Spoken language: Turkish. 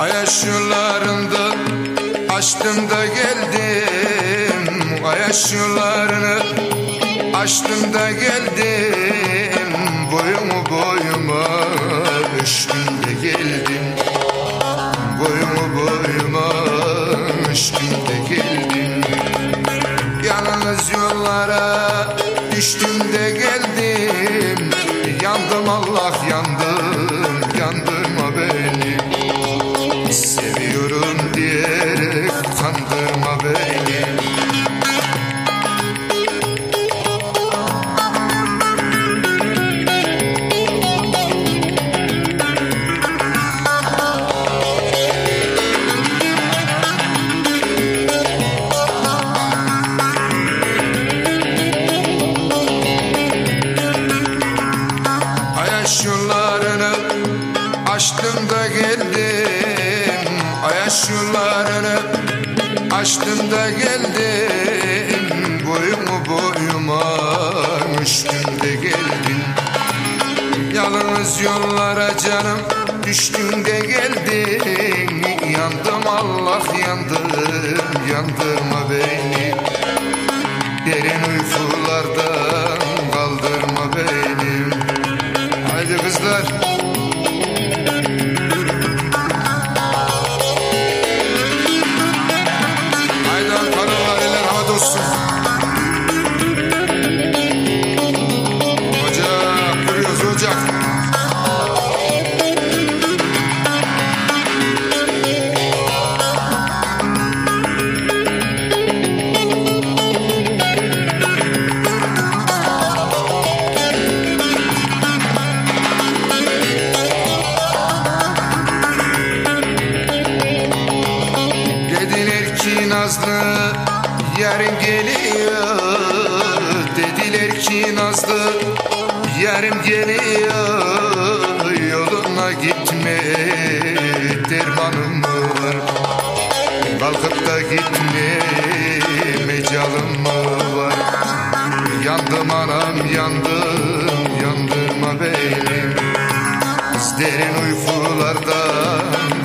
Ayaş yollarında açtım da geldim. Ayaş yollarını açtım da geldim. Boyumu boyuma düştüm de geldim. Boyumu boyuma düştüm de geldim. Yalnız yollara düştüm de geldim da geldim Ayaş yollarını açtım da geldim. Boyumu boyuma düştüm de geldim. Yalnız yollara canım düştüm de geldim. Yandım Allah yandım yandırma beni. Derin uykulardan yarın geliyor. Dediler ki Nazlı yarın geliyor. Yoluna gitme dermanım mı var. Kalkıp da gitme mecalım mı var. Yandım anam yandım yandırma beni. Derin uykulardan